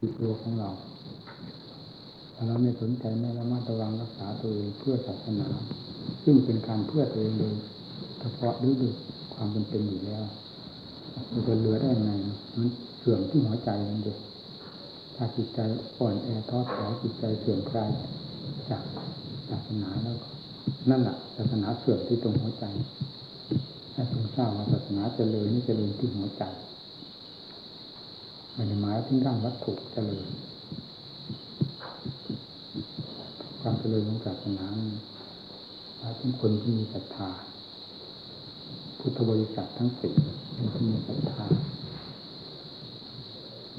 ติดตัวของเราถ้าเราไม่สนใจไม่ระมัดระวังรักษาตัวเองเพื่อศาสนา ซึ่งเป็นการเพื่อตัวเองโดยเฉพาะหรือด้วยความเป็นเป็นอยู่แล้วมันจะเหลือได้ยังไงมันเสื่อมที่หัวใจนั่นเองถ้าจิตใจอ่อนแอท้อถอยจิตใจเสื่อมคลายจากศาสนาแล้วนั่นแหละศาสนาเสื่อมที่ตรงหัวใจให้ทรงทราบว่าศาสนาเจริญนี่เจริญที่หัวใจ ไม่ได้หมายถึงร่างวัตถุเจริญความเจริญของศาสนาหมายถึงคนที่มีศรัทธาพุทธบริษัททั้งสี่เป็นที่มีศรัทธา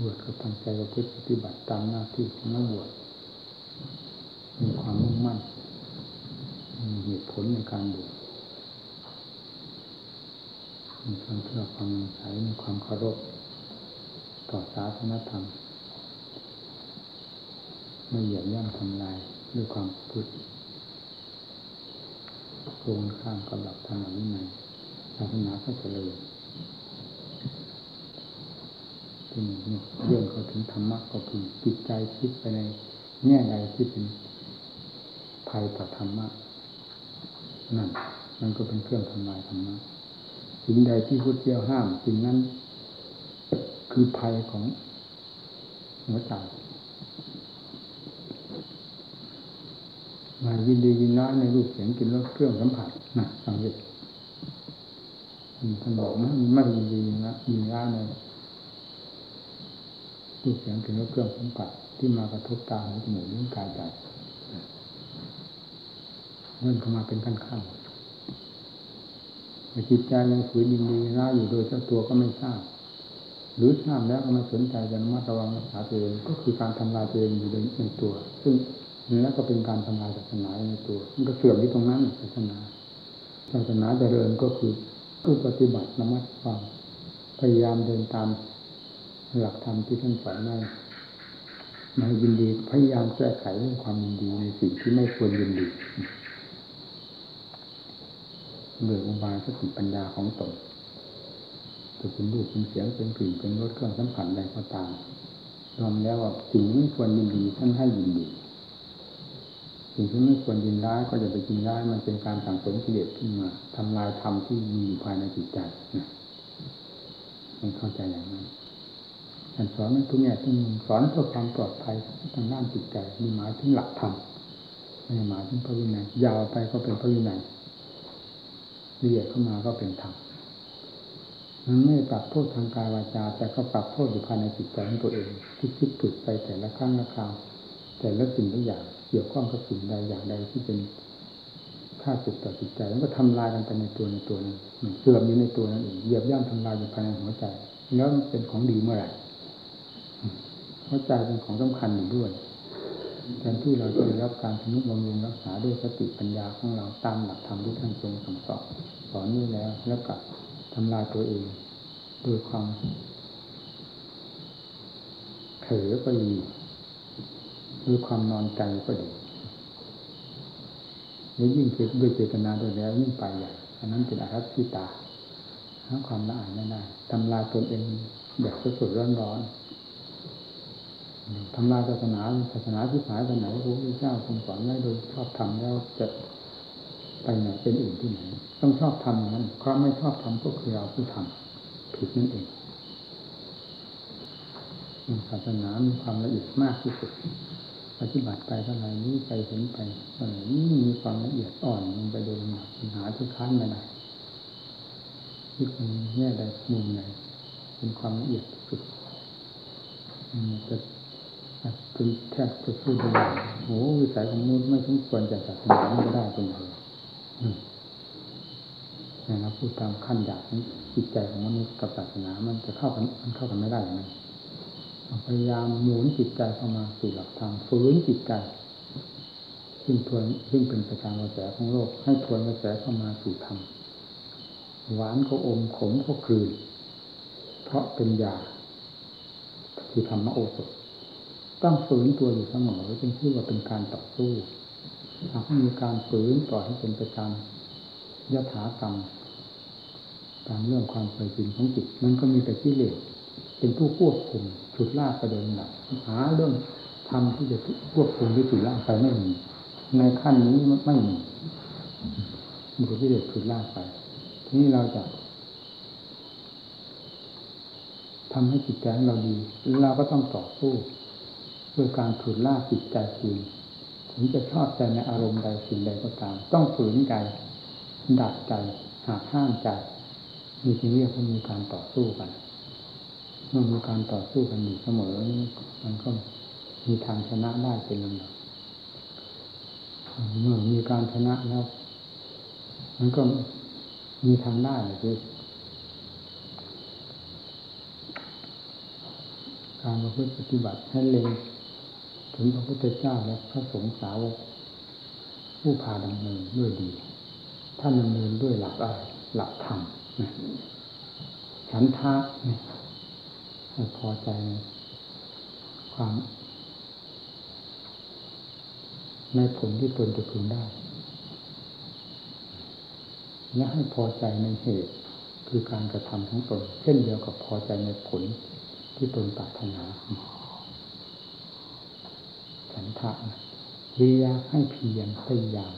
บวชก็ตั้งใจว่าพฤติปฏิบัติตามหน้าที่ของนักบวชมีความมุ่งมั่นมีเหตุผลในการบวชมีความเชื่อความใสมีความเคารพ ต่อศาสนธรรมไม่เหยียบย่ำทำลายด้วยความพูดโกงข้ามกับหลักธรรมวินัยศาสนาก็เจริญที่นี่เรื่องเขาถึงธรรมะก็คือจิตใจคิดไปในแง่ใดที่เป็นภัยต่อธรรมะนั่นมันก็เป็นเครื่องทำลายธรรมะสิ่งใดที่พุทธเจ้าห้ามสิ่งนั้น คือภัยของหัวใจมายินดียินร้ายในรูปเสียงกินรสเครื่องสัมผัสนะสังเกตท่านบอกนะไม่ยินดียินร้ายยินร้ายในรูปเสียงกินรสเครื่องสัมผัสที่มากระทบตาหูจมูกลิ้นกายใจเริ่มเข้ามาเป็นขั้นขั้นจิตใจยังฝืนยินดีร้ายอยู่โดยเจ้าตัวก็ไม่ทราบ หรือทราบแล้วก็ม่สนใจจะระมัดระวังรักษาตัวเองก็คือการทำลายตัวเองอยู่ในตัว ซึ่งแล้วก็เป็นการทำลายศาสนาในตัว มันก็เสื่อมที่ตรงนั้นศาสนาศาสนาเจริญก็คือผู้ปฏิบัติระมัดระวังพยายามเดินตามหลักธรรมที่ท่านสอนไว้มายินดีพยายามแก้ไขเรื่องความยินดีในสิ่งที่ไม่ควรยินดีโดยอุบายสติปัญญาของตน จะเป็นรูปเป็นเสียงเป็นกลิ่นเป็นรสเครื่องสัมผัสใดก็ตามรวมแล้วว่าสิ่งไม่ควรยินดีท่านให้ยินดีสิ่งที่ไม่ควรยินร้ายก็จะไปยินร้ายมันเป็นการสั่งสมกิเลสขึ้นมาทำลายธรรมที่มีอยู่ภายในจิตใจนะมันเข้าใจอย่างนั้นท่านสอนทุกแง่ทุกมุมสอนเพื่อความปลอดภัยทางด้านจิตใจมีหมายถึงหลักธรรมไม่หมายถึงพระวินัยยาวไปก็เป็นพระวินัยละเอียดเข้ามาก็เป็นธรรม มันไม่ปรับโทษทางกายวาจา แต่ก็ปรับโทษอยู่ภายในจิตใจของตัวเอง ที่คิดฝึกไปแต่ละครั้งละคราว แต่ละสิ่งละอย่างเกี่ยวข้องกับสิ่งใดอย่างใดที่เป็นค่าสุดต่อจิตใจแล้วก็ทำลายกันไปในตัวในตัวนั้นเสื่อมอยู่ในตัวนั้นเองเหยียบย่ำทำลายอยู่ภายในหัวใจ แล้วเป็นของดีเมื่อไหร่หัวใจเป็นของสำคัญอยู่ด้วยแทนที่เราจะได้รับการทนุบำรุงรักษาด้วยสติปัญญาของเราตามหลักธรรมที่ท่านทรงสั่งสอนสอนนี้แล้วแล้วกับำลายตัวเองด้วยความเผลอก็ดีด้วยความนอนใจก็ดีหรือยิ่งเกิดด้วยเจตนาโดยแล้วยิ่งไปใหญ่อันนั้นเป็นอารัติตาหาความละอายไม่ได้ทำลายตนเองแบบสดๆร้อนๆทำลายศาสนาศาสนาที่หายไปไหนพระพุทธเจ้าทรงสอนไว้โดยชอบทำแล้วจะ ไปไหนเป็นอื่นที่ไหน ต้องชอบทำนั้นความไม่ชอบทำก็คือเราผู้ทำผิดนั่นเองศาสนามีความละเอียดมากที่สุด ปฏิบัติไปเท่าไหร่นี้ไปเห็นไปเท่าไหร่นี้มีความละเอียดอ่อนลงไปโดยปัญหาที่ค้านไม่ได้ที่เป็นแง่ใดมุมไหนเป็นความละเอียดสุดจะเป็นแทบจะพูดได้โอ้วิสัยของมนุษย์ไม่สมควรจะศาสนาไม่ได้เป็นไร นี่เราพูดตามขั้นหยาบของจิตใจของมนุษย์กับศาสนามันจะเข้ากันมันเข้ากันไม่ได้อย่างนั้นพยายามหมุนจิตใจเข้ามาสู่หลักธรรมฝืนจิตใจซึ่งทวนซึ่งเป็นประการกระแสของโลก ให้ทวนกระแสเข้ามาสู่ธรรมหวานก็อมขมก็คืนเพราะเป็นยาคือธรรมโอสถต้องฝืนตัวอยู่เสมอจึงชื่อว่าเป็นการต่อสู้ หากมีการฝืนต่อให้เป็นไปตามยถากรรมตามเรื่องความเคยชินของจิต มันก็มีแต่กิเลสเป็นผู้ควบคุมฉุดลากไปโดยหนักหาเรื่องทำที่จะควบคุมหรือฉุดลากไปไม่มีในขั้นนี้ไม่มีมีแต่ที่เด็ดฉุดลากไป ทีนี้เราจะทำให้จิตใจของเราดีเราก็ต้องต่อสู้ด้วยการถือล่าจิตใจคืน ถึงจะชอบใจในอารมณ์ใดสิ่งใดก็ตาม ต้องฝืนใจดัดใจหาห้ามใจมีที่เรียกว่ามีการต่อสู้กันเมื่อมีการต่อสู้กันอยู่เสมอ มันก็มีทางชนะได้เป็นลำดับเมื่อมีการชนะแล้ว มันก็มีทางได้คือการประพฤติปฏิบัติให้เล็ง ถึงพระพุทธเจ้าและพระสงฆ์สาวกผู้พาดำเนินด้วยดี ท่านดำเนินด้วยหลักอะไรหลักธรรมฉันทะนี่พอใจความ ในผลที่ตนจะพึงได้และให้พอใจในเหตุคือการกระทำทั้งตน เช่นเดียวกับพอใจในผลที่ตนปรารถนา ฉันทะวิยาให้เพียรพยายาม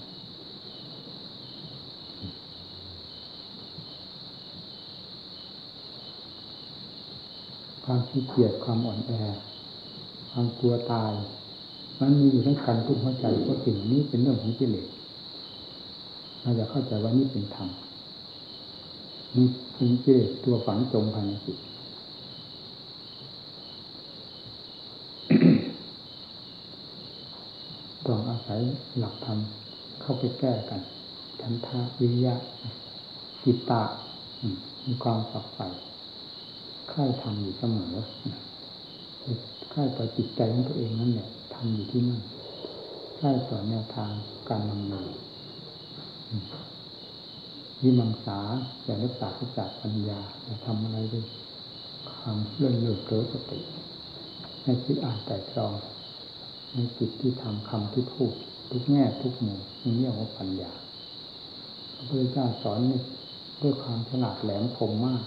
ความขี้เกียจความอ่อนแอ ความกลัวตาย มันมีอยู่ในกันทุกหัวใจเพราะสิ่งนี้เป็นเรื่องของกิเลสเราจะเข้าใจว่านี่เป็นธรรมนี่เป็นกิเลสตัวฝังจมภายในจิตต้องอา ศัยหลักธรรมเข้าไปแก้กันทันทาวิยะจิตตามีความฝักใฝ่ค่ายทำอยู่เสมอค่ายต่อจิตใจของตัวเองนั่นแหละทำอยู่ที่นั่นค่ายสอนแนวทางการดำเนินวิมังสาแต่รักษาพิจารปัญญาจะทำอะไรด้วยความเลื่อนเลือเกิดสติให้คิดอ่านแต่ตรอง ในจิตที่ทำคำที่พูด ทุกแง่ทุกมุมนี่เรียกว่าปัญญาพระพุทธเจ้าสอนด้วยความฉลาดแหลมคมมาก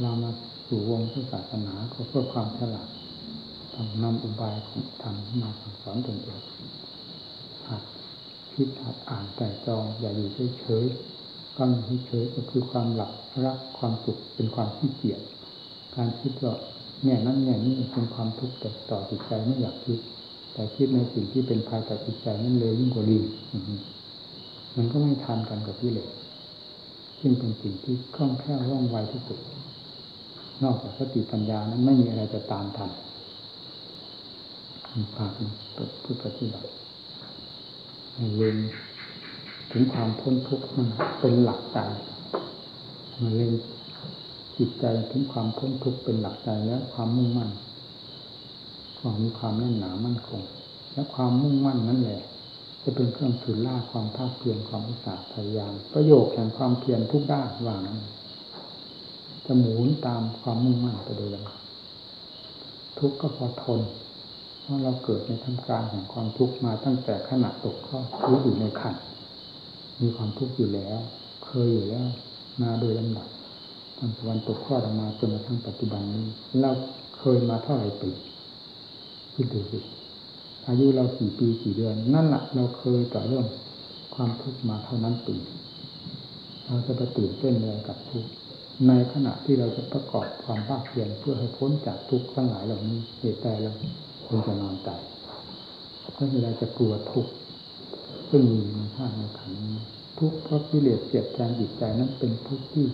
เรามาสู่วงพุทธศาสนาก็เพื่อความฉลาดต้องนำอุบายของธรรมมาสอนตนเองหัดคิดหัดอ่านแต่จองอย่าอยู่เฉยๆความอยู่เฉยก็คือความหลับรักความสุขเป็นความขี้เกียจการคิดว่า แง่นั้นแง่นี้เป็นความทุกข์แต่ต่อจิตใจไม่อยากคิด แต่คิดในสิ่งที่เป็นภายต่อจิตใจนั่นเลยยิ่งกว่าลิงมันก็ไม่ทันกันกับพี่เลยซึ่งเป็นสิ่งที่คล่องแคล่วว่องไวที่สุด นอกจากสติปัญญานั้นไม่มีอะไรจะตามทันภาคพุทธปฏิบัติเล็งถึงความพ้นทุกข์มันเป็นหลักใจมาเล็ง จิตใจถึงความพ้นทุกข์เป็นหลักใจแล้วความมุ่งมั่นความมีความแน่นหนามั่นคง และความมุ่งมั่นนั่นแหละจะเป็นเครื่องถือล่าความภาคเพียรความอุตสาห์พยายาม ประโยชน์แห่งความเพียรทุกด้านว่านั้นจะหมุนตามความมุ่งมั่นไปโดยลำดับทุกข์ก็พอทน เพราะเราเกิดในทำการแห่งความทุกข์มาตั้งแต่ขณะตกข้อหรืออยู่ในขันมีความทุกข์อยู่แล้ว เคยอยู่แล้ว มาโดยลำดับ ตั้งแต่วันตกข้อมาจนกระทั่งปัจจุบันนี้ เราเคยมาเท่าไหร่ปีคิดดูสิอายุเราสี่ปีสี่เดือน นั่นแหละเราเคยต่อเรื่องความทุกข์มาเท่านั้นปีเราจะไปตื่นเต้นอะไรกับทุกข์ในขณะที่เราจะประกอบความภาคเพียรเพื่อให้พ้นจากทุกข์ทั้งหลายเหล่านี้เหตุใดเราควรจะนอนใจไม่มีอะไรจะกลัวทุกข์ซึ่งมีในธาตุในขันทุกข์เพราะกิเลสเสียดแทงจิตใจนั้นเป็นทุกข์ที่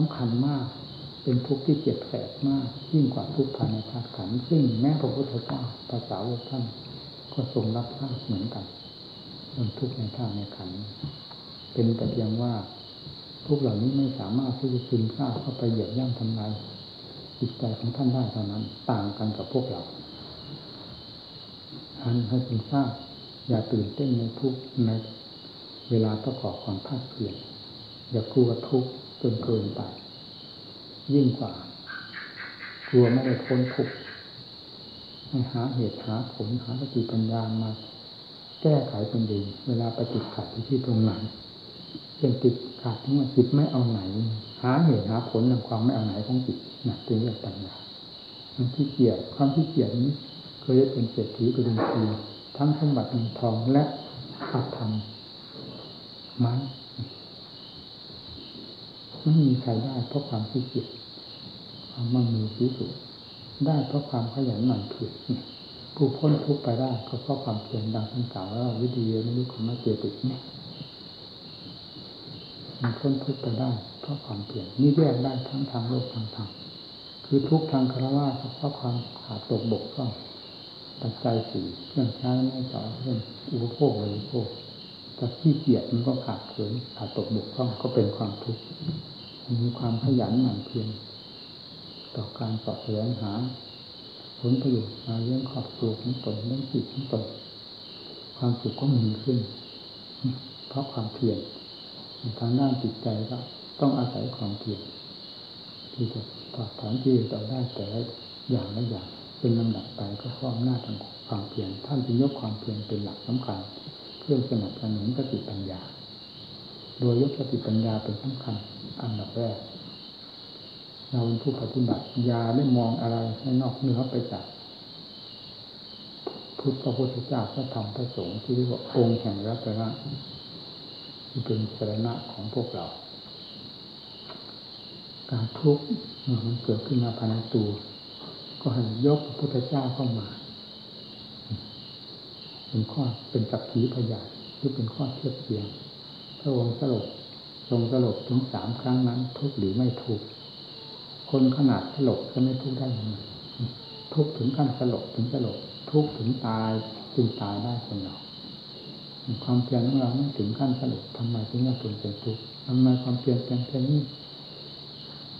สำคัญมาก เป็นทุกข์ที่เจ็บแสบมาก ยิ่งกว่าทุกข์ภายในธาตุขันธ์ซึ่งแม้พระพุทธเจ้าภาษาวกท่านก็ทรงรับทราบเหมือนกันเรื่องทุกข์ในธาตุในขันธ์เป็นแต่เพียงว่าทุกเหล่านี้ไม่สามารถที่จะซึมซาบเข้าไปเหยียบย่ำทำลายจิตใจของท่านได้เท่านั้น ต่างกันกับพวกเราท่านให้ซึมซาบอย่าตื่นเต้นในทุกในเวลาประกอบความภาคเพียรอย่ากลัวทุกข์ จนเกินไป ยิ่งกว่า กลัวไม่ได้พ้นทุกข์ให้หาเหตุหาผลหาสติปัญญามาแก้ไขตนเองเวลาไปติดขัดที่ตรงไหนเช่นติดขาดที่ว่าจิตไม่เอาไหน หาเหตุหาผลในความไม่เอาไหนของจิตนะเป็นเรื่องปัญญามันขี้เกียจความขี้เกียจนี้เคยเป็นเศรษฐีกระดุมทีทั้งสมบัติเงินทองและอัตธรรมมัน ไม่มีใครได้เพราะความขี้เกียจความมั่งมีที่สุดได้เพราะความขยันหมั่นเพียรผู้พ้นทุกข์ไปได้ก็เพราะความเพียรดังท่านกล่าวว่าวิธีไม่รู้คำว่าเจติกเนี่ยมันพ้นทุกข์ไปได้ เพราะความเพียรนี่แยกได้ทั้งทางโลกทางธรรมคือทุกทางคารวะเพราะความขาดตกบกพร่องปัจจัยสี่เครื่องใช้ไม่ต่อเรื่องอุปโภคบริโภคแต่ขี้เกียจมันก็ขาดเขินขาดตกบกพร่องก็เป็นความทุกข์ มีความขยันหมั่นเพียรต่อการสอบแสวงหา ผลประโยชน์มาเลี้ยงครอบครัวของตนเลี้ยงจิตของตนความสุขก็มีขึ้น เพราะความเพียรทางด้านจิตใจก็ต้องอาศัยความเพียรที่จะถอดถอนที่ต่อได้แต่ละอย่างละอย่างเป็นลำดับไปก็ข้อมหน้าทางความเพียรท่านจึงยกความเพียรเป็นหลักสำคัญ เพื่อสนับสนุนสติปัญญา โดยยกสติปัญญาเป็นสำคัญอันดับแรกเราเป็นผู้ปฏิบัติยาได้มองอะไรให้นอกเหนือไปจากพุทธพระพุทธเจ้าพระธรรมพระสงฆ์ที่เรียกว่าองค์แห่งรัตนะที่เป็นสรณะของพวกเรา การทุกข์มันเกิดขึ้นมาภายในตัว ก็ให้ยกพระพุทธเจ้าเข้ามา เป็นข้อเป็นสักขีพยานหรือเป็นข้อเทียบเทียง องค์สลบทรงสลบถึงสามครั้งนั้น ทุกหรือไม่ทุกคนขนาดสลบจะไม่ทุกได้ยังไงทุกถึงขั้นสลบถึงสลบทุกถึงตายจึงตายได้คนเราความเพียรของเราไม่ถึงขั้นสลบทำไมถึงจะเป็นเป็นทุกข์ทำไมความเพียรเป็นแค่นี้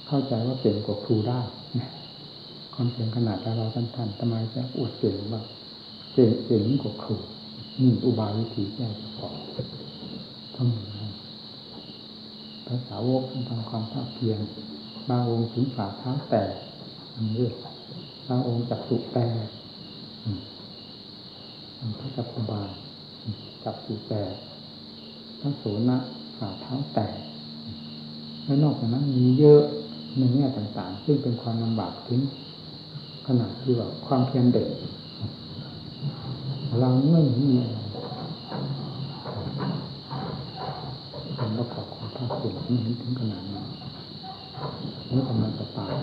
เข้าใจว่าเก่งกว่าครูได้ความเพียรขนาดเราท่านท่านทำไมจะอวดเก่งว่าเก่งเก่งกว่าครูนี่อุบายวิธีแก้เฉพาะ ทั้งหมดภาษาวกทำความภาคเพียรบางองค์ถึงฝ่าเท้าแตกเรื่องบางองค์จับสุแตกพระจักรบาลจับสุแตกพระโสนะฝ่าเท้าแตกและนอกจากนั้นมีเยอะในแง่ต่างๆ ซึ่งเป็นความลำบากถึงขนาดที่ว่าความเพียรเด็กเราไม่มีอะไรความประกอบของภาคเพียรไม่เห็นถึงขนาดนั้นนี่กำลังจะตาย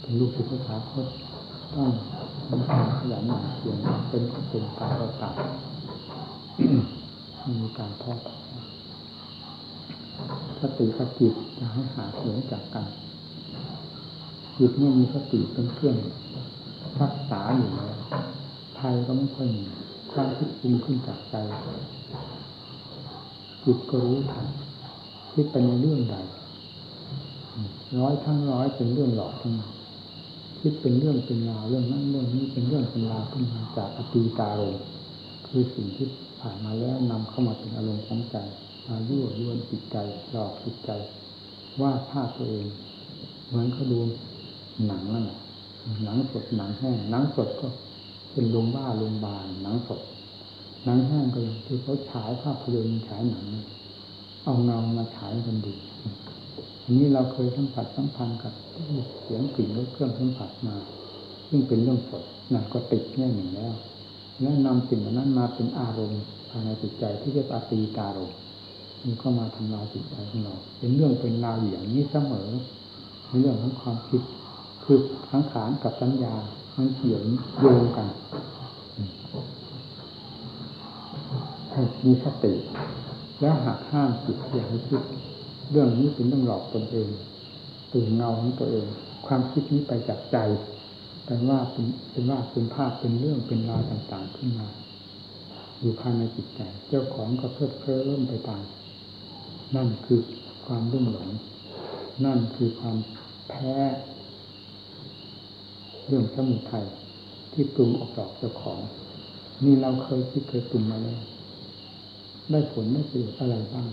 เป็น ลูกศิษย์ภาษาเขาต้องมีความขยันหมั่นเพียรเป็นเป็นตายก็ตายมีการทอดสติกับจิตจะให้หาเสียงจากกันจิตเมื่อมีสติเป็นเครื่องรักษาอยู่แล้วภัยก็ไม่ค่อยมีความคิดปรุงขึ้นจากใจจิตก็รู้ทันคิดไปในเรื่องใดร้อยทั้งร้อยเป็นเรื่องหลอกทั้งนั้น คิดเป็นเรื่องเป็นราวเรื่องนั้นเรื่องนี้เป็นเรื่องเป็นราวขึ้นมาจากอตีตาลมคือสิ่งที่ผ่านมาแล้วนำเข้ามาเป็นอารมณ์ของใจมายั่วยวนจิตใจหลอกจิตใจว่าภาพตัวเองเหมือนเขาดูหนังนั่นแหละหนังสดหนังแห้งหนังสดก็เป็นลงบ้าลงบานหนังสดหนังแห้งก็อย่างที่เขาฉายภาพยนตร์ฉายหนัง เอาเงามาฉายกันดูอั นนี้เราเคยสัมผัสสัมพันธ์กับเสียงกลิ่นรสเครื่องสัมผัสมา ซึ่งเป็นเรื่องสดนั่นก็ติดแน่หนึ่งแล้ว แล้วนำสิ่งนั้นมาเป็นอารมณ์ภายในจิตใจที่เรียกอาตีตารมมันก็มาทำลายจิตใจของเรา เป็นเรื่องเป็นราวอย่างนี้เสมอในเรื่องของความคิดคือทั้งขานกับสัญญามันเกี่ยวโยงกันให้มีสติแล้วหักห้ามจิตอย่างให้คิด เรื่องนี้เป็นเรื่องหลอกตนเองตื่นเงาของตัวเอง ความคิดนี้ไปจากใจเป็นว่าเป็นเป็นว่าเป็นภาพเป็นเรื่องเป็นราวต่างๆขึ้นมา อยู่ภายในจิตใจ เจ้าของก็เพิ่มเพิ่มไปตามนั่นคือความรุ่มหลงนั่นคือความแพ้ เรื่องสมุทัยที่ปรุงออกดอกเจ้าของ นี่เราเคยคิดเคยปรุงมาแล้วได้ผลได้ประโยชน์อะไรบ้าง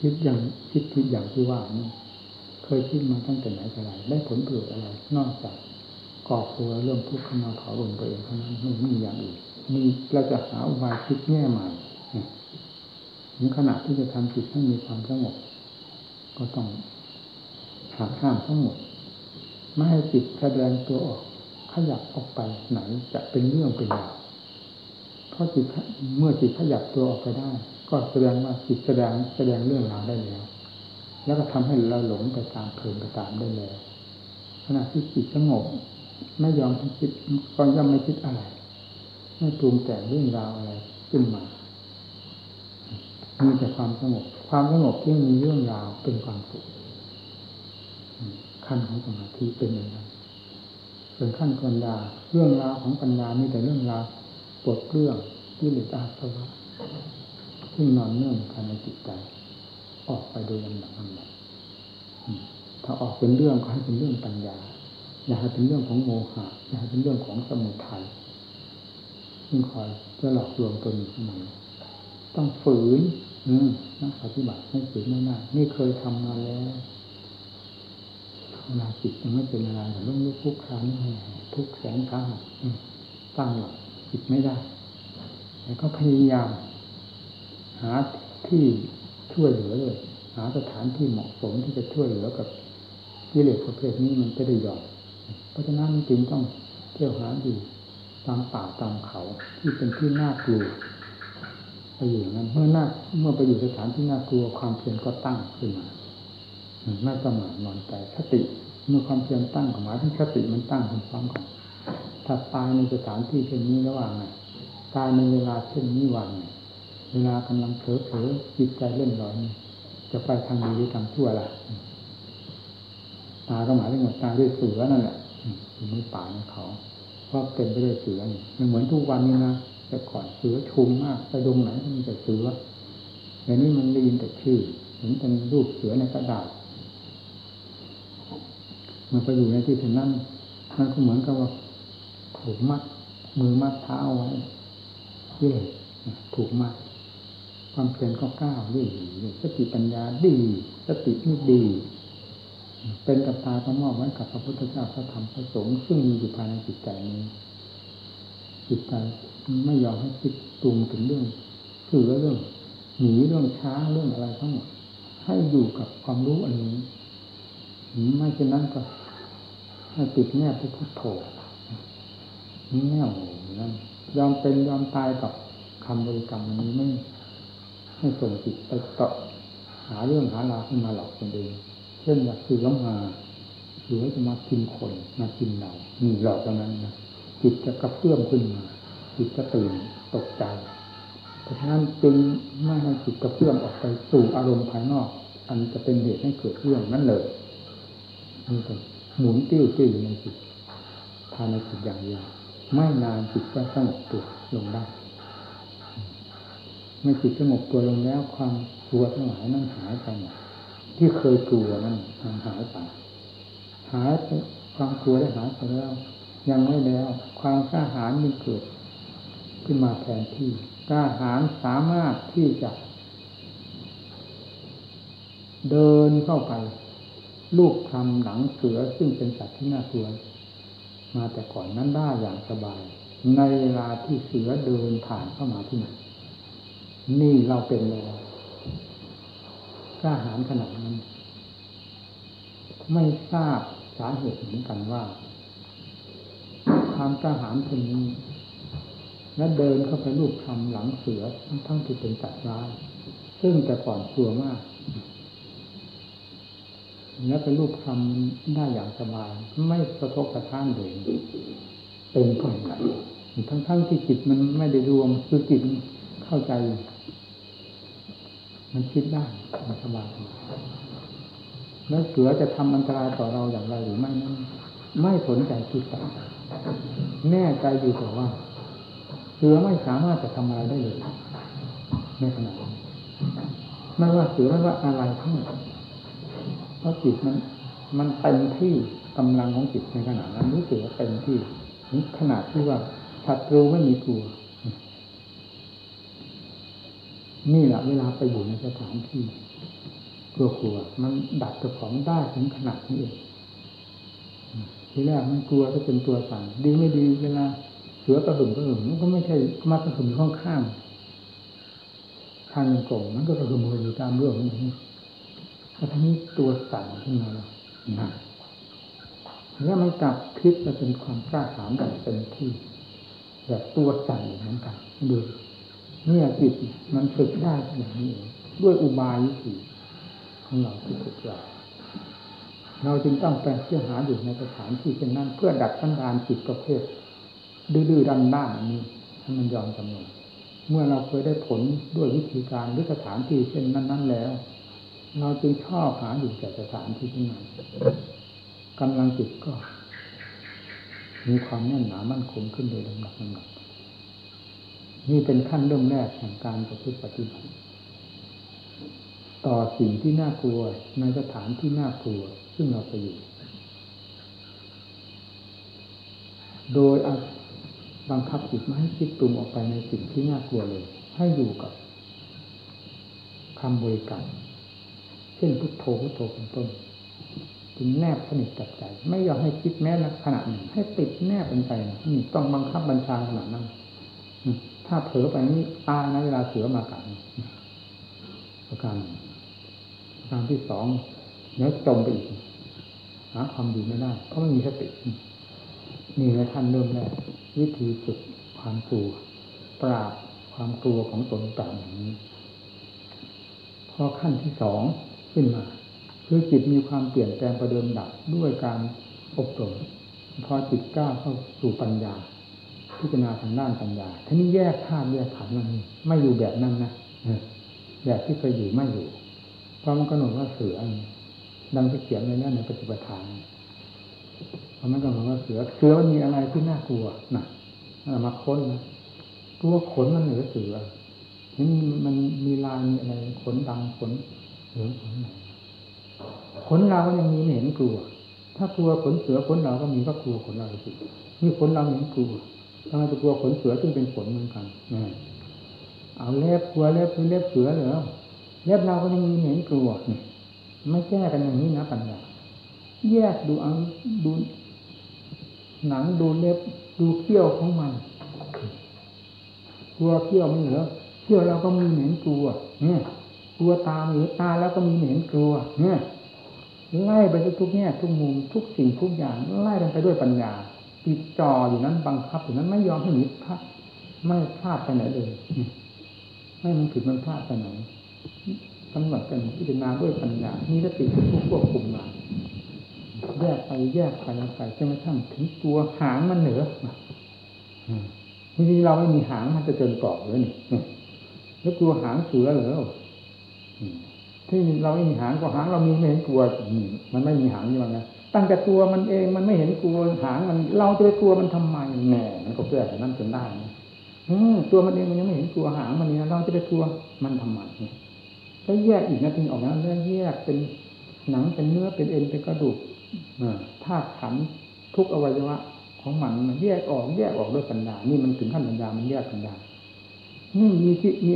คิดอย่างคิดที่อย่างที่ว่านี่เคยคิดมาตั้งแต่ไหนแต่ไรได้ผลประโยชน์อะไร นอกจากก่อตัวเรื่องทุกข์ขึ้นมาเผาลงตัวเองเท่านั้นไม่มีอย่างอื่นมีเราจะหาอุบายคิดแง่ใหม่ถึงขณะที่จะทำจิตให้มีความสงบก็ต้องหักห้ามทั้งหมดไม่ให้จิตแสดงตัวออกขยับออกไปไหนจะเป็นเรื่องเป็นราวเพราะจิตเมื่อจิตขยับตัวออกไปได้ ก็แสดงว่าจิตแสดงแสดงเรื่องราวได้แล้วแล้วก็ทำให้เราหลงไปตามเพลินไปตามได้แล้วขณะที่จิตสงบไม่ยอมคิดก็ย่อมไม่คิดอะไรไม่ปรุงแต่งเรื่องราวอะไรขึ้นมามีแต่ความสงบ ความสงบที่มีเรื่องราวเป็นความสุขขั้นของสมาธิเป็นอย่างนั้นส่วนขั้นปัญญาเรื่องราวของปัญญามีแต่เรื่องราวปวดเรื่องที่เหลืออาสวะ ซึ่งนอนเนื่องภายในจิตใจ ออกไปโดยลำดับลำดับถ้าออกเป็นเรื่องก็ให้เป็นเรื่องปัญญา อย่าให้เป็นเรื่องของโมหะอย่าให้เป็นเรื่องของสมุทัยซึ่งคอยจะหลอกลวงตนอยู่เสมอต้องฝืนอืนักปฏิบัติไม่ฝืนไม่ได้นี่เคยทำมาแล้วเวลาจิตยังไม่เป็นอะไรแต่ต้องลุกทุกครั้งทุกแสงข้าตั้งหลักจิตไม่ได้แต่ก็พยายาม หาที่ช่วยเหลือเลย หาสถานที่เหมาะสมที่จะช่วยเหลือกับกิเลสประเภทนี้มันจะได้ยอมเพราะฉะนั้นจึงต้องเที่ยวหาอยู่ตามป่าตามเขาที่เป็นที่น่ากลัวไปอยู่นั้นเมื่อน่าเมื่อไปอยู่สถานที่น่ากลัวความเพียรก็ตั้งขึ้นมาไม่ประมาทนอนใจสติเมื่อความเพียรตั้งของหมายถึงสติมันตั้งพร้อมกันถ้าตายในสถานที่เช่นนี้ระหว่างไงตายในเวลาเช่นนี้วัน เวลากำลังเผลอเผลอจิตใจเล่นลอยจะไปทางดีหรือทางชั่วล่ะตาก็หมายถึงว่าตาด้วยเสือนั่นแหละอยู่ในป่าในเขาเพราะเต็มไปด้วยเสือนี่มันเหมือนทุกวันนี้นะแต่ก่อนเสือชุมมากไปดงไหนก็มีแต่เสือเดี๋ยวนี้มันได้ยินแต่ชื่อเห็นเป็นรูปเสือในกระดาษมันไปอยู่ในที่ถึงนั้นมันก็เหมือนกับว่าถูกมัด มือมัดเท้าไว้เรื่อถูกมัด ความเพียรก็ก้าวเรื่อยสติปัญญาดี สตินี่ดี เป็นกับตาก็มอบไว้กับพระพุทธเจ้าพระธรรมพระสงฆ์ซึ่งมีอยู่ภายในจิตใจนี้จิตใจไม่ยอมให้คิดตรุงถึงเรื่องคือเรื่องหนีเรื่องช้าเรื่องอะไรทั้งหมดให้อยู่กับความรู้อันนี้ไม่เช่นนั้นก็ให้ติดแนบที่พุทโธแน่วนั่นยอมเป็นยอมตายกับคำบริกรรมนี้ไม่ ให้ส่งจิตไปต่อหาเรื่องหาราวขึ้นมาหลอกตนเอง เช่นอยากคือล้มมาหรือจะมากินคนมากินเรานี่หลอกตรงนั้นนะจิตจะกระเพื่อมขึ้นมา จิตจะตื่นตกใจเพราะฉะนั้นจึงไม่ให้จิตกระเพื่อมออกไปสู่อารมณ์ภายนอก อันจะเป็นเหตุให้เกิดเรื่องนั้นเลยนี่เป็นหมุนติ้วติ้วในจิตภายในจิตอย่างเดียวไม่นานจิตก็สงบตัวลงได้ เมื่อจิตสงบตัวลงแล้วความกลัวทั้งหลายนั้นหายไปที่เคยกลัวนั้นมันหายไปหายความกลัวได้หายไปแล้ว ยังไม่แล้ว ความกล้าหาญมันเกิด ขึ้นมาแทนที่กล้าหาญสามารถที่จะ เดินเข้าไป ลูกคำหลังเสือซึ่งเป็นสัตว์ที่น่ากลัวมาแต่ก่อนนั้นได้อย่างสบาย ในเวลาที่เสือเดินผ่านเข้ามาที่นั่น นี่เราเป็นแล้วกล้าหาญขนาดนั้น ไม่ทราบสาเหตุเหมือนกันว่า ความกล้าหาญคนนี้และเดินเข้าไปลูกคำหลังเสือทั้งที่เป็นจัดร้ายซึ่งแต่ก่อนกลัวมาก แล้วเป็นรูปทำได้อย่างสบายไม่สะทกสะท้านเลยเป็นเพราะอะไรทั้งๆที่จิตมันไม่ได้รวมคือจิตเข้าใจ มันคิดได้มันสบายแล้วเสือจะทำอันตรายต่อเราอย่างไรหรือไม่นั้นไม่สนใจคิดแน่ใจอยู่แต่ว่า เสือไม่สามารถจะทำอะไรได้เลยในขณะนี้ไม่ว่าเสือไม่ว่าอะไรทั้งหมดเพราะจิตมันมันเต็มที่กำลังของจิตในขณะนั้นรู้สึกว่าเต็มที่ขนาดที่ว่าศัตรูไม่มีกลัว นี่แหละเวลาไปอยู่ในสถานที่กลัวกลัวมันดัดกับของได้ถึงขนาดนี้เองทีแรกมันกลัวจะเป็นตัวสั่นดีไม่ดีเวลาเสือกระหึ่มกระหึ่มมันก็ไม่ใช่มากระหึ่มข้างข้างทางกลงมันก็ระมืออยู่ตามเรื่องนี้แล้วทีนี้ตัวสั่นขึ้นมาแล้วนะแล้วมันกลับพลิกมาเป็นความกล้าหาญแบบเต็มที่แบบตัวสั่นเหมือนกันดู เนี่ยจิตมันฝึกได้อย่างนี้ ด้วยอุบายวิธีของเราที่ฝึกเราเราจึงต้องไปเที่ยวหาอยู่ในสถานที่เช่นนั้น เพื่อดัดสันดานจิตประเภท ดื้อๆดันด้านนี้ให้มันยอมจำนนเมื่อเราเคยได้ผลด้วยวิธีการหรือสถานที่เช่นนั้น ๆ แล้ว เราจึงชอบหาอยู่แต่สถานที่ที่นั้นกำลังจิตก็ มีความแน่นหนามั่นคงขึ้นโดยลำดับลำดับ นี่เป็นขั้นเริ่มแรกแห่งการประพฤติปฏิบัติ ต่อสิ่งที่น่ากลัวในสถานที่น่ากลัว ซึ่งเราไปอยู่ โดยบังคับจิตไม่ให้คิดปรุงออกไปในสิ่งที่น่ากลัวเลย ให้อยู่กับคำบริกรรมเช่นพุทโธพุทโธเป็นต้นจึงแนบสนิทกับใจ ไม่ยอมให้คิดแม้ขณะหนึ่ง ให้ติดแนบเป็นใจนี่ต้องบังคับบัญชาขนาดนั้น ถ้าเผลอไปนี่ตายนะเวลาเสือมากัดประการประการที่สองเนื้อจมไปอีกหาความดีไม่ได้เพราะไม่มีสตินี่ในท่านเริ่มแรกวิธีฝึกความกลัว ปราบความกลัวของตนต่างอย่างนี้พอขั้นที่สองขึ้นมา คือจิตมีความเปลี่ยนแปลงประเดิมดับด้วยการอบรมพอจิตก้าวเข้าสู่ปัญญา พิจารณาทางด้านปัญญาทีนี้แยกธาตุแยกขันธ์มันไม่อยู่แบบนั้นนะแบบที่เคยอยู่ไม่อยู่ เพราะมันกำหนดว่าเสือดังที่เขียนในนั้นในปฏิปทานเพราะมันกำหนดว่าเสือเสือมันมีอะไรที่น่ากลัวนะเรามาค้นนะตัวขนมันเหนือเสือนี่มันมีลายมีอะไรขนดำขนเหลืองขนไหนขนเรายังมีไม่เห็นกลัว ถ้ากลัวขนเสือขนเราก็มีก็กลัวขนเราสินี่ขนเราเห็นกลัว ทำไมจะกลัวขนเสือซึ่งเป็นขนเหมือนกันเอาเล็บกลัวเล็บคือเล็บเสือเหรอเล็บเราก็ยังมีเห็นกลัวนี่ไม่แก้กันอย่างนี้นะปัญญาแยกดูเอาดู หนังดูเล็บดูเขี้ยวของมันกลัวเขี้ยวมันเหรอเขี้ยวเราก็มีเหม็นกลัว เนี่ยกลัวตาหรือตาแล้วก็มีเหม็นกลัว เนี่ยไล่ไปทุกแง่ทุกมุมทุกสิ่งทุกอย่างไล่กันไปด้วยปัญญา ติดจ่ออยู่นั้นบังคับอยู่นั้นไม่ยอมให้หนีพลาดไม่พลาดไปไหนเลยไม่มันผิดมันพลาดไปไหนกำหนดกันพิจารณาด้วยปัญญามีสติเป็นผู้ควบคุมมาแยกไปแยกไปไปจนกระทั่งถึงตัวหางมันเหนือทีนี้เราไม่มีหางมันจะเจนกรอบเลยนี่แล้วกลัวหางเสือเหรอที่เราไม่มีหางก็หางเรามีไม่เห็นกลัวมันไม่มีหางยังไง ตั้งแต่ตัวมันเองมันไม่เห็นกลัวหางมัน เราจะไปกลัวมันทำไมแหน่มันก็เพื่อแต่นั้นจนได้อืตัวมันเองมันยังไม่เห็นกลัวหางมันนี่เราจะไปกลัวมันทำไมถ้าแยกอีกนะทีออกมาเรื่องแยกเป็นหนังเป็นเนื้อเป็นเอ็นเป็นกระดูกธาตุขันทุกอวัยวะของมันมันแยกออกแยกออกด้วยปัญญา นี่มันถึงขั้นปัญญามันแยกปัญญานี่มีที่มี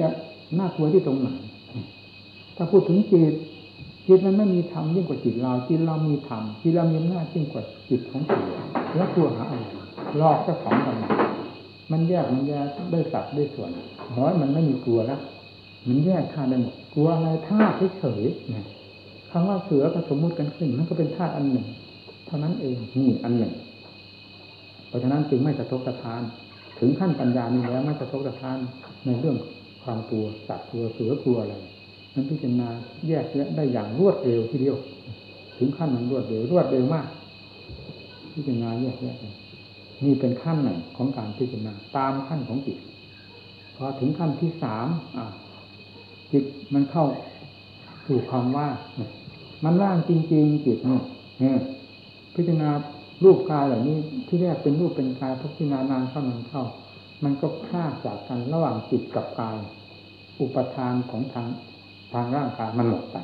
น่ากลัวที่ตรงไหนถ้าพูดถึงจิต จิตมันไม่มีธรรมยิ่งกว่าจิตเราจิตเรามีธรรมจิตเรามีอำนาจยิ่งกว่าจิตของจิตแล้วตัวหาอะไรลอกเจ้าของทำไมมันแยกมันแยกได้สัดได้ส่วนน้อยมันไม่มีกลัวแล้วมันแยกธาตุได้หมดกลัวอะไรธาตุเฉยๆคำว่าเสือก็สมมุติกันขึ้นมันก็เป็นธาตุอันหนึ่งเท่านั้นเองนี่อันหนึ่ง เพราะฉะนั้นจึงไม่สะทกสะทาน ถึงขั้นปัญญานี้แล้วไม่สะทกสะทานในเรื่องความกลัวสัตว์กลัวเสือกลัวอะไร นั้นพิจารณาแยกแยะได้อย่างรวดเร็วทีเดียว ถึงขั้นมันรวดเร็วรวดเร็วมาก พิจารณาแยกแยะนี่เป็นขั้นหนึ่งของการพิจารณาตามขั้นของจิตพอถึงขั้นที่สามจิตมันเข้าสู่ความว่ามันว่างจริง ๆ จิตเนี่ยพิจารณารูปกายเหล่านี้ที่แรกเป็นรูปเป็นกายพิจารณานานเข้านานเข้า มันก็คลาดจากกันระหว่างจิตกับกาย อุปทานของทาง ทางร่างกายมันหมดไป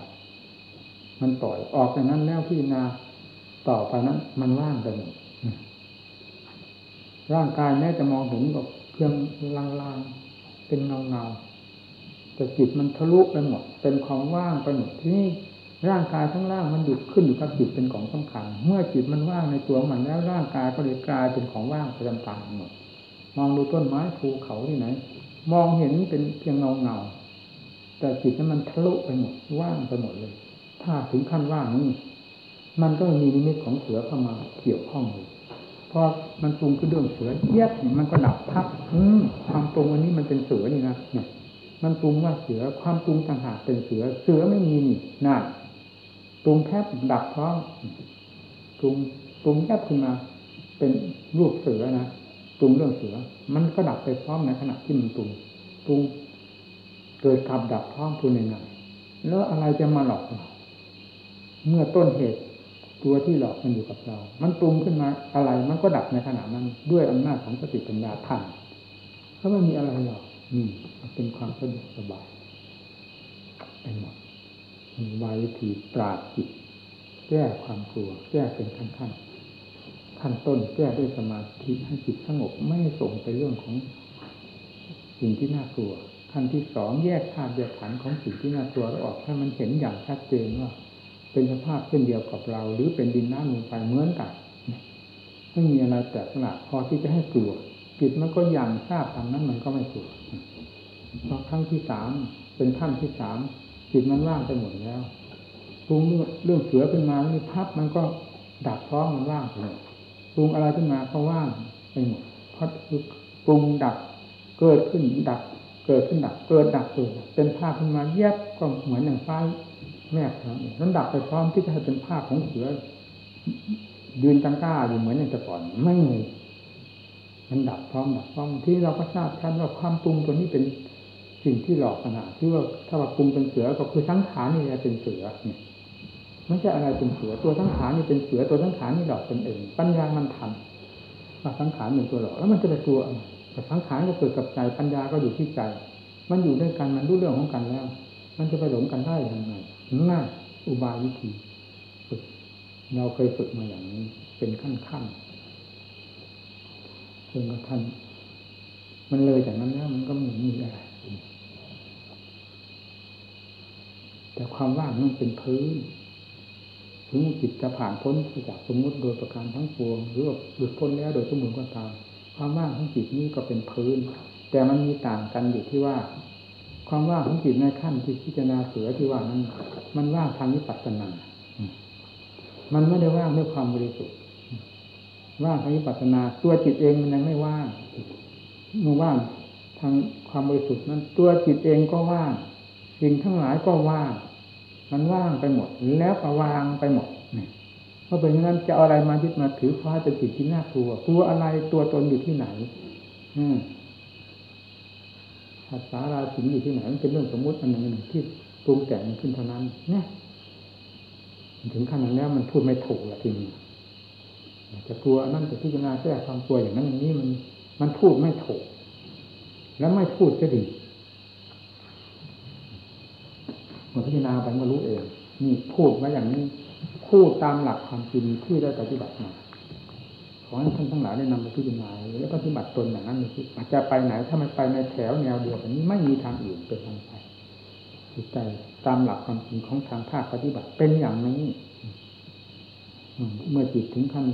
มันปล่อยออกจากนั้นแล้วพิจารณาต่อไปนั้น มันว่างไปหมดร่างกายแม้จะมองเห็นก็เพียงลางๆเป็นเงาๆแต่จิตมันทะลุไปหมด เป็นของว่างไปหมดที่นี่ร่างกายทั้งร่างมันหยุดขึ้นอยู่กับจิตเป็นของสำคัญ เมื่อจิตมันว่างในตัวมันแล้วร่างกายก็เลยกลายเป็นของว่างไปตามๆหมด มองดูต้นไม้ภูเขาที่ไหน มองเห็นเป็นเพียงเงาเงา แต่จิตนั้นมันทะลุไปหมดว่างไปหมดเลย ถ้าถึงขั้นว่างนี่มันก็มีนิมิตของเสือเข้ามาเกี่ยวข้องเลยพอมันปรุงขึ้นเรื่องเสือเย็บมันก็ดับพับอืมความปรุงวันนี้มันเป็นเสือนี่นะเนี่ย มันปรุงว่าเสือความปรุงต่างหากเป็นเสือ เสือไม่มีนี่น่าปรุงแทบดับพร้อมปรุงปรุงแยบขึ้นมา เป็นรูปเสือนะปรุงเรื่องเสือ มันก็ดับไปพร้อมในขณะที่มันปรุงปรุง เกิดขับดับพร้อมพูนยังไงแล้วอะไรจะมาหลอกเราเมื่อต้นเหตุตัวที่หลอกมันอยู่กับเรา มันปรุงขึ้นมาอะไรมันก็ดับในขณะนั้น ด้วยอำนาจของสติปัญญาทันเพราะไม่มีอะไรหรอกนี่เป็นความสะดวกสบายไปหมดมีวายวิธีปราดจิต แก้ความกลัว แก้เป็นขั้นขั้นขั้นต้นแก้ด้วยสมาธิให้จิตสงบไม่ส่งไปเรื่องของสิ่งที่น่ากลัว ขั้นที่สองแยกธาตุแยกขันของสิ่งที่น่ากลัวออกให้มันเห็นอย่างชัดเจนว่า เป็นสภาพเช่นเดียวกับเรา หรือเป็นดินน้ำลมไฟเหมือนกันไม่มีอะไรแปลกประหลาดพอที่จะให้กลัวจิตมันก็ยังทราบทางนั้นมันก็ไม่กลัวพอครั้งที่สามเป็นขั้นที่สามจิตมันว่างไปหมดแล้วปรุงเรื่องเสือขึ้นมานี่พับมันก็ดับพร้อมมันว่างไปหมดปรุงอะไรขึ้นมาก็ว่างไปหมดเพราะปรุงดับเกิดขึ้นดับ เกิดขึ้นดับเกิดดับเกิดเป็นภาพขึ้นมาแยบก็เหมือนอย่างไฟแม่ครับนั้นดับไปพร้อมที่จะให้เป็นภาพของเสือยืนตั้งก้าอยู่เหมือนอย่างแต่ก่อนไม่มีมันดับพร้อมดับพร้อมที่เราก็ทราบชัดว่าความปรุงตัวนี้เป็นสิ่งที่หลอกขนาดที่ว่าถ้าว่าปรุงเป็นเสือก็คือสังขานี่เป็นเสือเนี่ยไม่ใช่อะไรเป็นเสือตัวสังขานี่เป็นเสือตัวสังขานี่หลอกตนเอง ปัญญามันทันว่าสังขาเป็นตัวหลอกแล้วมันจะไปกลัว แต่สังขารก็เกิดกับใจปัญญาก็อยู่ที่ใจ มันอยู่ด้วยกันมันรู้เรื่องของกันแล้ว มันจะไปหลงกันได้ยังไงง่าอุบายวิธีฝึกเราเคยฝึกมาอย่างนี้ เป็นขั้นขั้นจนกระทั่งมันเลยจากนั้นแล้วมันก็ไม่มีอะไรแต่ความว่างมันเป็นพื้นถึงจิตจะผ่านพ้นจากสมมติโดยประการทั้งปวงหรือว่าหลุดพ้นแล้วโดยสมมติก็ตาม ความว่างของจิตนี้ก็เป็นพื้น แต่มันมีต่างกันอยู่ที่ว่า ความว่างของจิตในขั้นที่พิจารณาเสือที่ว่านั้น มันว่างทางนิพพานา มันไม่ได้ว่างด้วยความบริสุทธิ์ ว่างทางนิพพานา ตัวจิตเองมันยังไม่ว่างเมื่อว่างทางความบริสุทธิ์นั้น ตัวจิตเองก็ว่าง สิ่งทั้งหลายก็ว่าง มันว่างไปหมด แล้วก็วางไปหมดเนี่ย ราะเป็นอย่างนั้นจะออะไรมายึดมาถือคว้าจะจิตที่น่ากลัวกลัวอะไรตัวตนอยู่ที่ไหน อืมภาษาราชินอยู่ที่ไหนมันเป็นเรื่องสมมติอันหนึ่งที่ปรุงแต่งขึ้นเท่านั้นนี่ถึงขั้นนั้นแล้วมันพูดไม่ถูกละทีนี้จะกลัวนั่นจะพิจารณาแก้ความกลัวอย่างนั้นอย่างนี้มัน มันพูดไม่ถูก แล้วไม่พูดจะดีมันพิจารณาไปก็รู้เองนี่พูดไว้อย่างนี้ พูดตามหลักความจริงที่ได้ปฏิบัติมาขอให้ท่านทั้งหลายได้นำไปพิจารณาและปฏิบัติตนอย่างนั้นเลยอาจจะไปไหนถ้ามันไปในแถวแนวเดียวกันนี้ไม่มีทางอื่นเป็นทางไปจิตใจตามหลักความจริงของทางภาคปฏิบัติเป็นอย่างนี้เมื่อจิตถึงขั้น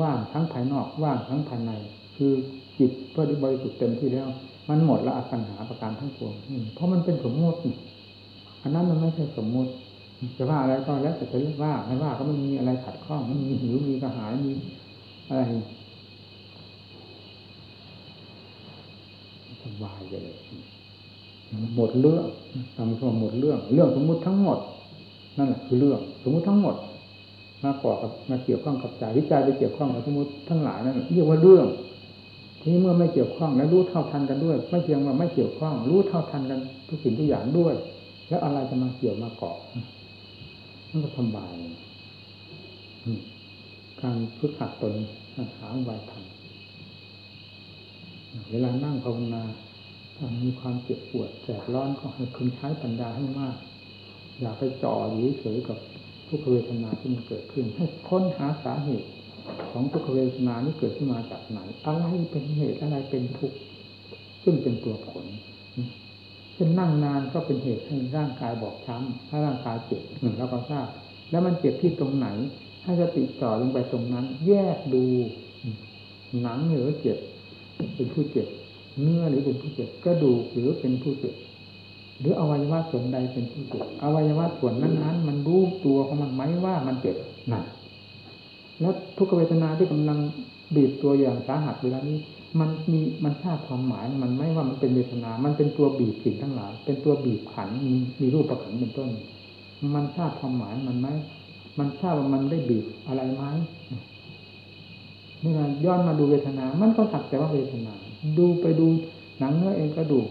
ว่างทั้งภายนอกว่างทั้งภายใน คือจิตเพื่อบริสุทธิ์เต็มที่แล้ว มันหมดละอสังหาประการทั้งปวงเพราะมันเป็นสมมติอันนั้นมันไม่ใช่สมมติ จะว่าอะไรก็แล้วแต่จะเรียกว่าไม่ว่าก็ไม่มีอะไรขัดข้องไม่มีหิวมีกระหายมีอะไรสบายเลยหมดเรื่องทำตัวหมดเรื่อง เรื่องสมมุติทั้งหมด นั่นแหละคือเรื่อง สมมุติทั้งหมดมาก่อกับมาเกี่ยวข้องกับใจวิจัยไปเกี่ยวข้องกับสมมติทั้งหลายนั่นเรียกว่าเรื่องทีนี้เมื่อไม่เกี่ยวข้องแล้วรู้เท่าทันกันด้วย ไม่เพียงว่าไม่เกี่ยวข้อง รู้เท่าทันกันทุกสิ่งทุกอย่างด้วย แล้วอะไรจะมาเกี่ยวมาเกาะ มันก็ทำบายการฝึกหัดตนหาวิธรรมเวลานั่งภาวนาถ้ามีความเจ็บปวดแสบร้อนก็ให้คุณใช้ปัญญาให้มาก อย่าไปจ่ออยู่เฉยกับทุกขเวทนาที่มันเกิดขึ้น ให้ค้นหาสาเหตุ ของทุกขเวทนานี้เกิดขึ้นมาจากไหนอะไรเป็นเหตุอะไรเป็นทุกข์ซึ่งเป็นตัวผล เช่นนั่งนานก็เป็นเหตุให้ร่างกายบอกช้ำถ้าร่างกายเจ็บหนึ่งเราก็ทราบ แล้วมันเจ็บที่ตรงไหน ให้สติต่อลงไปตรงนั้น แยกดู หนังหรือเจ็บ เป็นผู้เจ็บ เนื้อหรือเป็นผู้เจ็บกระดูกหรือเป็นผู้เจ็บหรืออวัยวะส่วนใดเป็นผู้เจ็บอวัยวะส่วนนั้นๆมันรู้ตัวของมันไหมว่ามันเจ็บนั่นแล้วทุกขเวทนาที่กำลังบีบตัวอย่างสาหัสเวลานี้ มันมีมันทราบความหมายมันไม่ว่ามันเป็นเวทนา มันเป็นตัวบีบสิ่งทั้งหลาย เป็นตัวบีบขันมีมีรูปประขันเป็นต้น มันทราบความหมายมันไหมมันทราบว่ามันได้บีบอะไรไหมเมื่อย้อนมาดูเวทนา มันก็สักแต่ว่าเวทนา ดูไปดูหนังเนื้อเองก็ดูก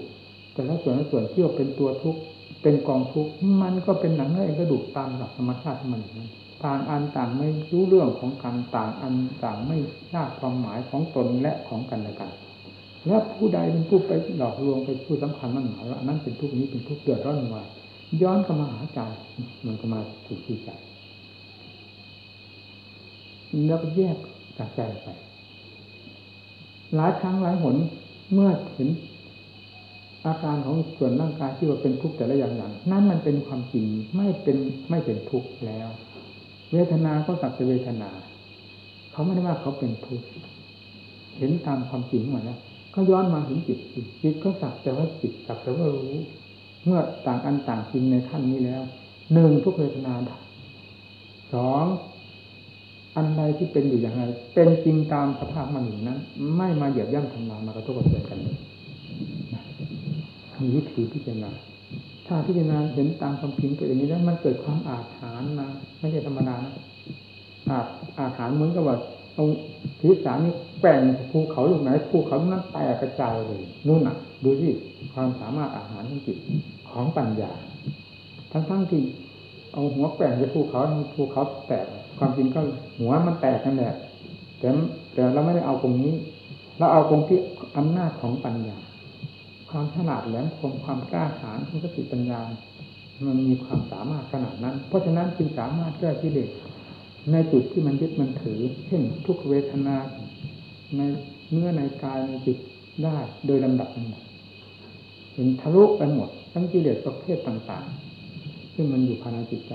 แต่ละส่วนละส่วนที่ว่าเป็นตัวทุกข์ เป็นกองทุกข์มันก็เป็นหนังเนื้อเองก็ดูกตามหลักธรรมชาติมันอย่างนั้นต่างอันต่างไม่รู้เรื่องของกันต่างอันต่างไม่ทราบความหมายของตนและของกันและกัน แล้วผู้ใดเป็นผู้ไปหลอกลวงไปผู้สำคัญมันหมายว่านั้นเป็นทุกข์นี้เป็นทุกข์เดือดร้อนวายย้อนเข้ามาหาใจมันก็มาถูกที่ใจแล้วก็แยกจากใจไปหลายครั้งหลายหนเมื่อเห็น อาการของส่วนร่างกายที่ว่าเป็นทุกข์แต่ละอย่างอย่างนั่นมันเป็นความจริงไม่เป็นไม่เป็นทุกข์แล้ว เวทนาก็สักแต่เวทนา เขาไม่ได้ว่าเขาเป็นทุกข์เห็นตามความจริงมาแล้วก็ย้อนมาถึงจิตจิตก็สักแต่ว่าจิตสักแต่ว่ารู้ เมื่อต่างอันต่างจริงในขั้นนี้แล้วหนึ่งทุกเวทนาสองอันใดที่เป็นอยู่อย่างไร เป็นจริงตามสภาพมันอยู่นั้น ไม่มาเหยียบย่ำทำลายมากระทบกระเทือนกัน มีวิธีพิจารณา ถ้าพิจารณาเห็นตามความจริงตัวเองนี้แล้วมันเกิดความอาถรรพ์นะไม่ใช่ธรรมดานะอาอาถรรพ์เหมือนกับว่าตรงทิศสานี่แกว่งภูเขาลูกไหนภูเขานั้นแตกกระจายเลยนู่นน่ะ ดูสิความสามารถอาหารของจิตของปัญญา ทั้งๆที่เอาหัวแกว่งไปภูเขาภูเขาแตกความจริงก็หัวมันแตกนั่นแหละแต่แต่เราไม่ได้เอาตรงนี้เราเอาตรงที่อำนาจของปัญญา ความฉลาดแหลมคมความกล้าหาญของสติปัญญา มันมีความสามารถขนาดนั้น เพราะฉะนั้นจึงสามารถแก้กิเลสในจุดที่มันยึดมันถือ เช่นทุกเวทนาในเนื้อในกายในจิตได้โดยลำดับลำดับเห็นทะลุไปหมด ทั้งกิเลสประเภทต่างๆ ซึ่งมันอยู่ภายในจิตใจ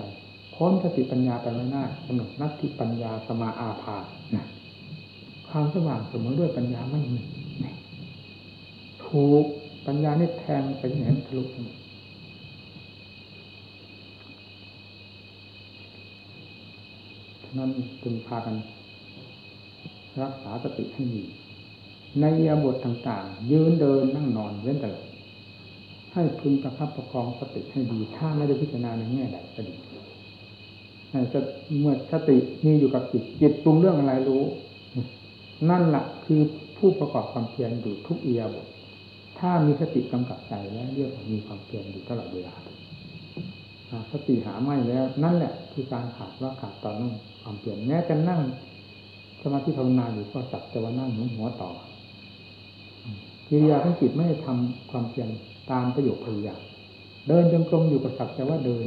พ้นสติปัญญาไปไม่ได้กำหนดนักตถิปัญญาสมาอาภานะความสว่างเสมอด้วยปัญญาไม่มีถูก ปัญญานี่แทงไปที่ไหนทะลุนั้นจึงพากัน รักษาสติให้มีในยาบทต่างๆ ยืนเดินนั่งนอนเว้นแต่ให้พึงประคับประคองสติให้ดี ถ้าไม่ได้พิจารณาในแง่ใดก็ดีเมื่อสติมีอยู่กับจิตจิตปรุงเรื่องอะไรรู้ นั่นแหละคือผู้ประกอบความเพียรอยู่ทุกเอียบท ถ้ามีสติกำกับใจแล้วเรียกว่ามีความเพียรอยู่ตลอดเวลาสติหาไม่แล้ว นั่นแหละคือการขาดว่าขาดตอนนั่งความเพียรแม้จะนั่งสมาธิภาวนาอยู่ก็จับแต่ว่านั่งหัวหัวต่อกิริยาของจิตไม่ได้ทำความเพียรตามประโยคพยายามเดินจงกรมอยู่กับสักแต่ว่าเดิน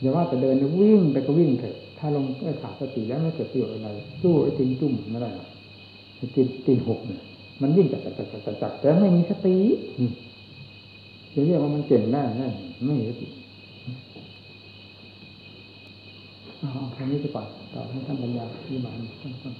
อย่าว่าแต่เดินวิ่งไปก็วิ่งเถอะถ้าลงไม่ขาดสติแล้วไม่เกิดประโยชน์อะไรสู้ไอ้ติงจุ่มไม่ได้หรอกตินตินหกเนี่ย มันวิ่งจักจักจักจักจักแต่ไม่มีสติจะเรียกว่ามันเก่งได้ไงไม่มีสติเอาแค่นี้ไปก่อนต่อให้ท่านปัญญาที่มาท่าน